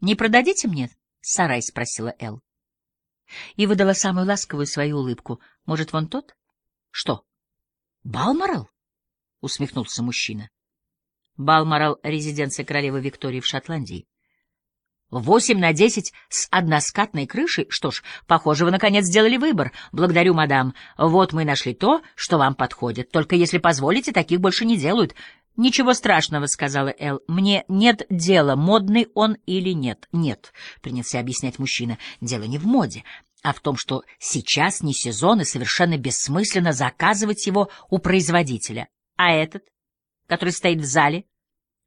«Не продадите мне сарай?» — спросила Эл. И выдала самую ласковую свою улыбку. «Может, вон тот?» «Что, Балморал?» — усмехнулся мужчина. Балморал — резиденция королевы Виктории в Шотландии. Восемь на десять с односкатной крышей? Что ж, похоже, вы наконец сделали выбор. Благодарю, мадам. Вот мы нашли то, что вам подходит. Только если позволите, таких больше не делают. Ничего страшного, — сказала Эл. Мне нет дела, модный он или нет. Нет, — принялся объяснять мужчина. Дело не в моде, а в том, что сейчас не сезон и совершенно бессмысленно заказывать его у производителя. А этот, который стоит в зале?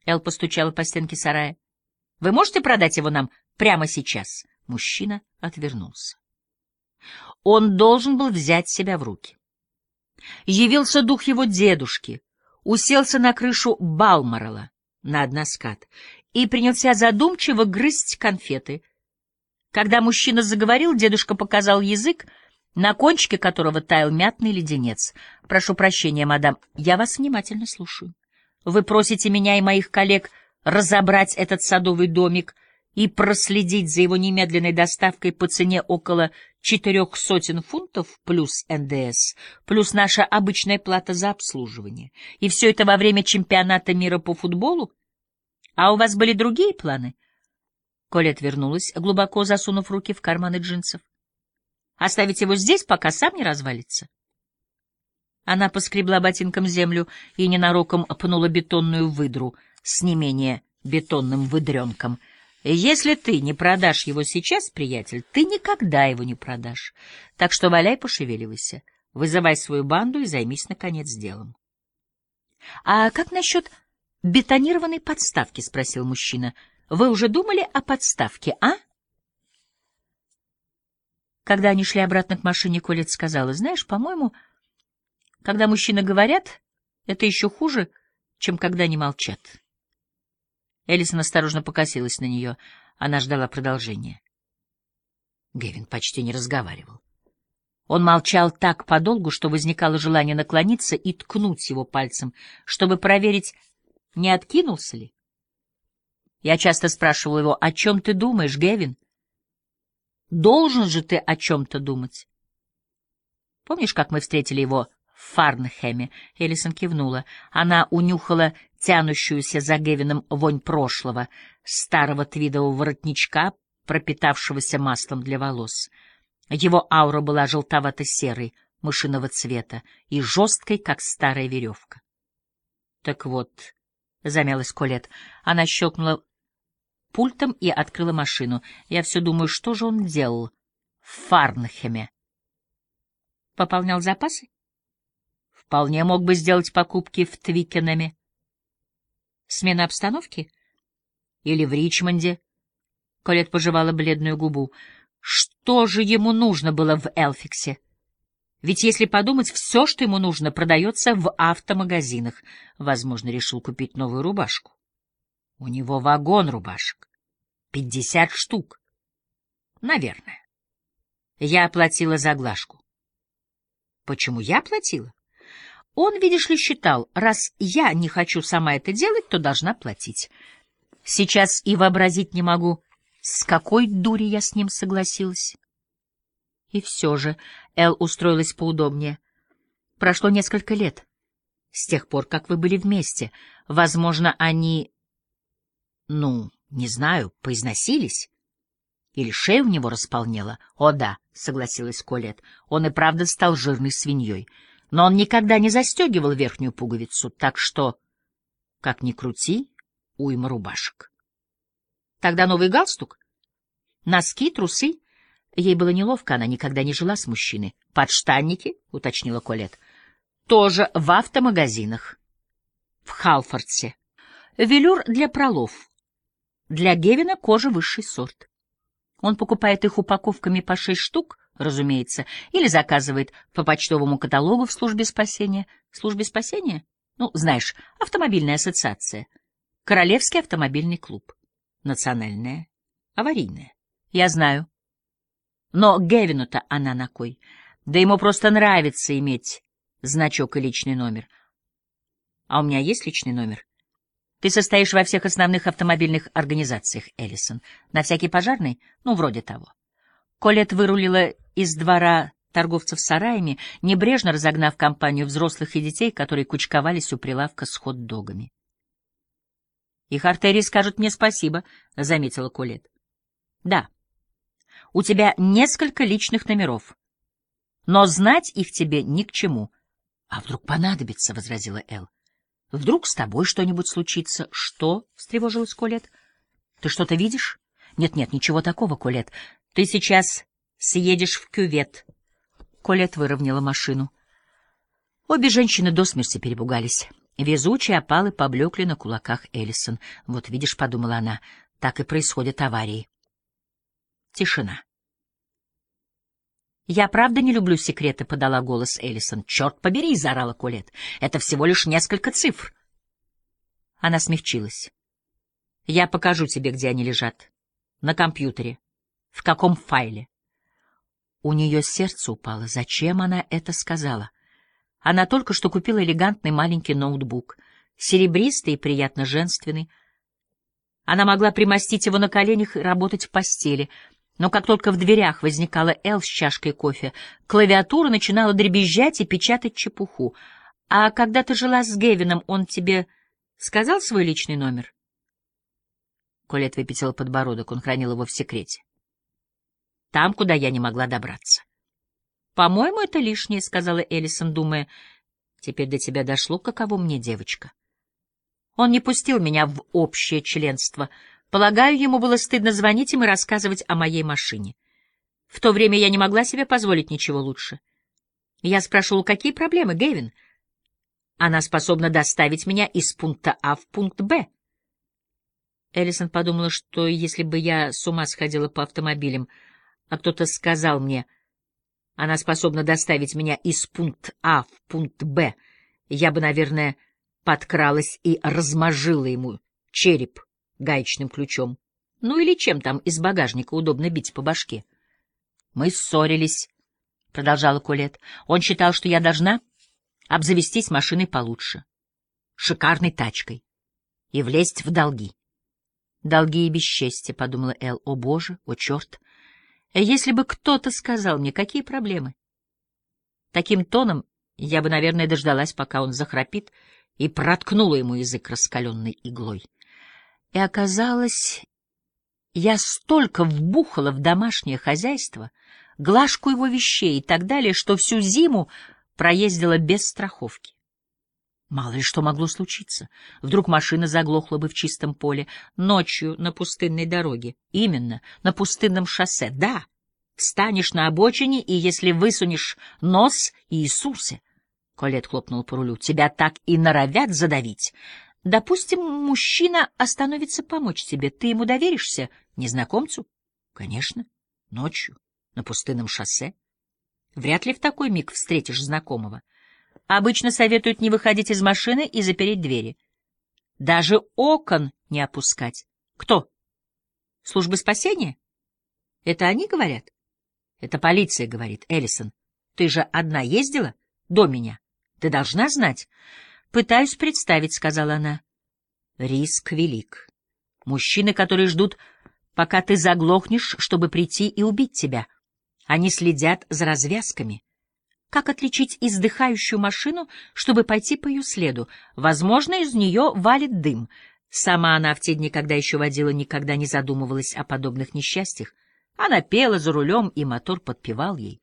Эл постучала по стенке сарая. Вы можете продать его нам прямо сейчас? Мужчина отвернулся. Он должен был взять себя в руки. Явился дух его дедушки, уселся на крышу Балморола на односкат и принялся задумчиво грызть конфеты. Когда мужчина заговорил, дедушка показал язык, на кончике которого таял мятный леденец. «Прошу прощения, мадам, я вас внимательно слушаю. Вы просите меня и моих коллег — разобрать этот садовый домик и проследить за его немедленной доставкой по цене около четырех сотен фунтов плюс НДС, плюс наша обычная плата за обслуживание. И все это во время чемпионата мира по футболу? А у вас были другие планы? Колет вернулась, глубоко засунув руки в карманы джинсов. Оставить его здесь, пока сам не развалится? Она поскребла ботинком землю и ненароком пнула бетонную выдру — с не менее бетонным выдренком. Если ты не продашь его сейчас, приятель, ты никогда его не продашь. Так что валяй, пошевеливайся, вызывай свою банду и займись, наконец, делом. — А как насчет бетонированной подставки? — спросил мужчина. — Вы уже думали о подставке, а? Когда они шли обратно к машине, Колет сказала, — Знаешь, по-моему, когда мужчины говорят, это еще хуже, чем когда они молчат. Элисон осторожно покосилась на нее. Она ждала продолжения. Гевин почти не разговаривал. Он молчал так подолгу, что возникало желание наклониться и ткнуть его пальцем, чтобы проверить, не откинулся ли. Я часто спрашивал его, о чем ты думаешь, Гевин? Должен же ты о чем-то думать. Помнишь, как мы встретили его в Фарнхеме? Элисон кивнула. Она унюхала тянущуюся за Гевином вонь прошлого, старого твидового воротничка, пропитавшегося маслом для волос. Его аура была желтовато-серой, мышиного цвета и жесткой, как старая веревка. — Так вот, — замялась Колет, она щелкнула пультом и открыла машину. Я все думаю, что же он делал в Фарнхеме? Пополнял запасы? Вполне мог бы сделать покупки в Твикенеме. Смена обстановки? Или в Ричмонде? Колет пожевала бледную губу. Что же ему нужно было в Элфиксе? Ведь, если подумать, все, что ему нужно, продается в автомагазинах. Возможно, решил купить новую рубашку. У него вагон рубашек. Пятьдесят штук. Наверное. Я оплатила за глажку. Почему я платила? Он, видишь ли, считал, раз я не хочу сама это делать, то должна платить. Сейчас и вообразить не могу, с какой дури я с ним согласилась. И все же Эл устроилась поудобнее. Прошло несколько лет. С тех пор, как вы были вместе. Возможно, они... Ну, не знаю, поизносились? Или шея у него располнела? О, да, — согласилась Колет. Он и правда стал жирной свиньей но он никогда не застегивал верхнюю пуговицу, так что, как ни крути, уйма рубашек. Тогда новый галстук, носки, трусы. Ей было неловко, она никогда не жила с мужчиной. Подштанники, — уточнила Колет, тоже в автомагазинах. В Халфордсе. Велюр для пролов. Для Гевина кожа высший сорт. Он покупает их упаковками по шесть штук, разумеется, или заказывает по почтовому каталогу в службе спасения. Службе спасения? Ну, знаешь, автомобильная ассоциация. Королевский автомобильный клуб. Национальная. Аварийная. Я знаю. Но Гевину-то она на кой? Да ему просто нравится иметь значок и личный номер. А у меня есть личный номер? Ты состоишь во всех основных автомобильных организациях, Эллисон. На всякий пожарный? Ну, вроде того. Колет вырулила из двора торговцев сараями, небрежно разогнав компанию взрослых и детей, которые кучковались у прилавка с хот-догами. «Их артерии скажут мне спасибо», — заметила Колет. «Да, у тебя несколько личных номеров, но знать их тебе ни к чему». «А вдруг понадобится?» — возразила Эл. «Вдруг с тобой что-нибудь случится?» «Что?» — встревожилась Колет. «Ты что-то видишь?» «Нет-нет, ничего такого, Колет. Ты сейчас съедешь в кювет». Колет выровняла машину. Обе женщины до смерти перепугались. Везучие опалы поблекли на кулаках Эллисон. «Вот видишь», — подумала она, — «так и происходят аварии». Тишина. «Я правда не люблю секреты», — подала голос Эллисон. «Черт побери», — заорала Колет. «Это всего лишь несколько цифр». Она смягчилась. «Я покажу тебе, где они лежат. На компьютере. В каком файле?» У нее сердце упало. Зачем она это сказала? Она только что купила элегантный маленький ноутбук, серебристый и приятно женственный. Она могла примостить его на коленях и работать в постели, но как только в дверях возникала Эл с чашкой кофе, клавиатура начинала дребезжать и печатать чепуху. «А когда ты жила с Гевином, он тебе сказал свой личный номер?» Колет выпятила подбородок, он хранил его в секрете. «Там, куда я не могла добраться». «По-моему, это лишнее», — сказала Эллисон, думая. «Теперь до тебя дошло, каково мне девочка». Он не пустил меня в общее членство. Полагаю, ему было стыдно звонить им и рассказывать о моей машине. В то время я не могла себе позволить ничего лучше. Я спрашивала, какие проблемы, Гэвин? Она способна доставить меня из пункта А в пункт Б. Эллисон подумала, что если бы я с ума сходила по автомобилям, а кто-то сказал мне — она способна доставить меня из пункта А в пункт Б. Я бы, наверное, подкралась и размажила ему череп гаечным ключом. Ну или чем там из багажника удобно бить по башке. Мы ссорились, — продолжала Колет. Он считал, что я должна обзавестись машиной получше, шикарной тачкой, и влезть в долги. Долги и бесчестье, — подумала Эл. О, боже, о, черт! Если бы кто-то сказал мне, какие проблемы? Таким тоном я бы, наверное, дождалась, пока он захрапит, и проткнула ему язык раскаленной иглой. И оказалось, я столько вбухала в домашнее хозяйство, глажку его вещей и так далее, что всю зиму проездила без страховки. Мало ли что могло случиться. Вдруг машина заглохла бы в чистом поле, ночью на пустынной дороге. Именно, на пустынном шоссе. Да, встанешь на обочине, и если высунешь нос, Иисусе, Колет хлопнул по рулю, тебя так и норовят задавить. Допустим, мужчина остановится помочь тебе. Ты ему доверишься? Незнакомцу? Конечно. Ночью, на пустынном шоссе. Вряд ли в такой миг встретишь знакомого. Обычно советуют не выходить из машины и запереть двери. Даже окон не опускать. Кто? Службы спасения? Это они говорят? Это полиция говорит, Эллисон. Ты же одна ездила до меня. Ты должна знать. Пытаюсь представить, сказала она. Риск велик. Мужчины, которые ждут, пока ты заглохнешь, чтобы прийти и убить тебя. Они следят за развязками. Как отличить издыхающую машину, чтобы пойти по ее следу? Возможно, из нее валит дым. Сама она в те дни, когда еще водила, никогда не задумывалась о подобных несчастьях. Она пела за рулем, и мотор подпевал ей.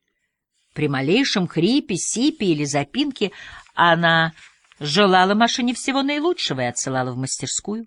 При малейшем хрипе, сипе или запинке она желала машине всего наилучшего и отсылала в мастерскую.